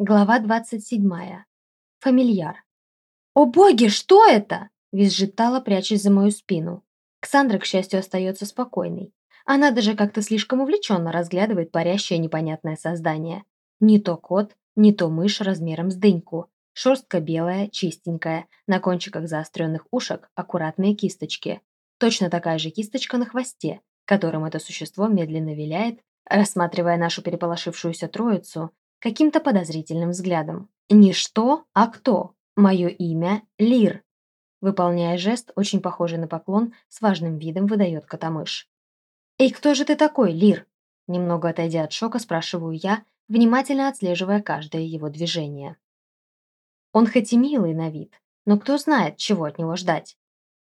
Глава 27. Фамильяр. «О боги, что это?» – визжит Тала, прячась за мою спину. Ксандра, к счастью, остается спокойной. Она даже как-то слишком увлеченно разглядывает парящее непонятное создание. Не то кот, не то мышь размером с дыньку. Шерстка белая, чистенькая, на кончиках заостренных ушек аккуратные кисточки. Точно такая же кисточка на хвосте, которым это существо медленно виляет, рассматривая нашу переполошившуюся троицу каким-то подозрительным взглядом. Не что, а кто. Мое имя – Лир. Выполняя жест, очень похожий на поклон, с важным видом выдает котомыш. «Эй, кто же ты такой, Лир?» Немного отойдя от шока, спрашиваю я, внимательно отслеживая каждое его движение. Он хоть и милый на вид, но кто знает, чего от него ждать.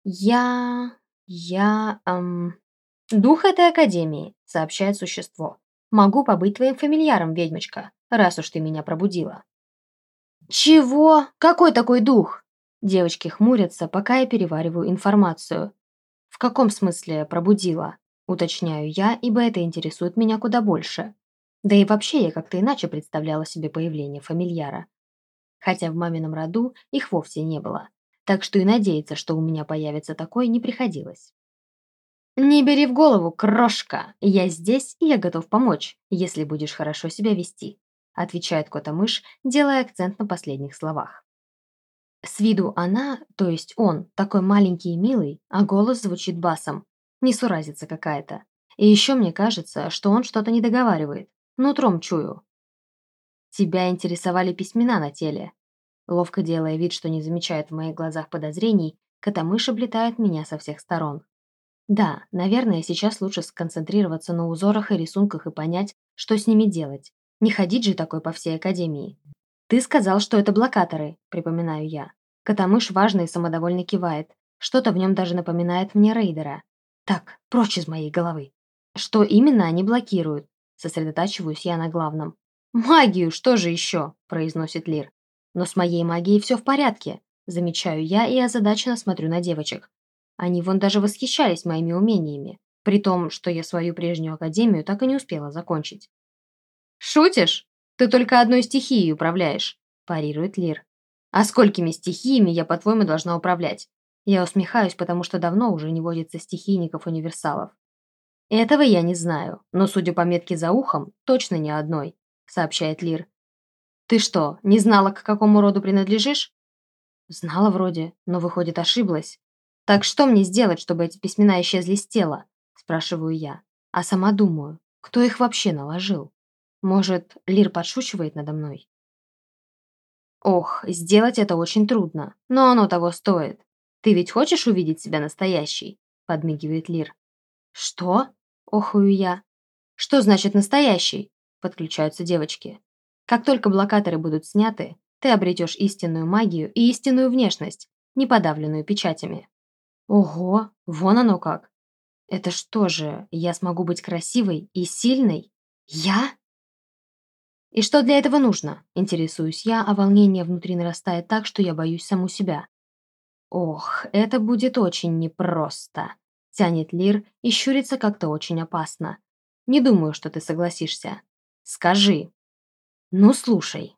«Я... я... эм...» «Дух этой академии», — сообщает существо. «Могу побыть твоим фамильяром, ведьмочка раз уж ты меня пробудила». «Чего? Какой такой дух?» Девочки хмурятся, пока я перевариваю информацию. «В каком смысле пробудила?» Уточняю я, ибо это интересует меня куда больше. Да и вообще я как-то иначе представляла себе появление фамильяра. Хотя в мамином роду их вовсе не было. Так что и надеяться, что у меня появится такой, не приходилось. «Не бери в голову, крошка! Я здесь, и я готов помочь, если будешь хорошо себя вести отвечает кота-мышь, делая акцент на последних словах. С виду она, то есть он, такой маленький и милый, а голос звучит басом. Несуразица какая-то. И еще мне кажется, что он что-то не договаривает. Нутром чую. Тебя интересовали письмена на теле. Ловко делая вид, что не замечает в моих глазах подозрений, котомыш облетает меня со всех сторон. Да, наверное, сейчас лучше сконцентрироваться на узорах и рисунках и понять, что с ними делать. Не ходить же такой по всей академии. Ты сказал, что это блокаторы, припоминаю я. Котомыш важно и самодовольно кивает. Что-то в нем даже напоминает мне рейдера. Так, прочь из моей головы. Что именно они блокируют? Сосредотачиваюсь я на главном. «Магию, что же еще?» – произносит Лир. «Но с моей магией все в порядке», – замечаю я и озадаченно смотрю на девочек. Они вон даже восхищались моими умениями, при том, что я свою прежнюю академию так и не успела закончить. «Шутишь? Ты только одной стихией управляешь», – парирует Лир. «А сколькими стихиями я, по-твоему, должна управлять?» Я усмехаюсь, потому что давно уже не водится стихийников-универсалов. «Этого я не знаю, но, судя по метке за ухом, точно не одной», – сообщает Лир. «Ты что, не знала, к какому роду принадлежишь?» «Знала вроде, но, выходит, ошиблась. Так что мне сделать, чтобы эти письмена исчезли с тела?» – спрашиваю я. А сама думаю, кто их вообще наложил? Может, Лир подшучивает надо мной? Ох, сделать это очень трудно, но оно того стоит. Ты ведь хочешь увидеть себя настоящей? Подмигивает Лир. Что? Охую я. Что значит настоящий? Подключаются девочки. Как только блокаторы будут сняты, ты обретешь истинную магию и истинную внешность, не подавленную печатями. Ого, вон оно как. Это что же, я смогу быть красивой и сильной? Я? «И что для этого нужно?» – интересуюсь я, а волнение внутри нарастает так, что я боюсь саму себя. «Ох, это будет очень непросто», – тянет Лир и щурится как-то очень опасно. «Не думаю, что ты согласишься. Скажи». «Ну, слушай».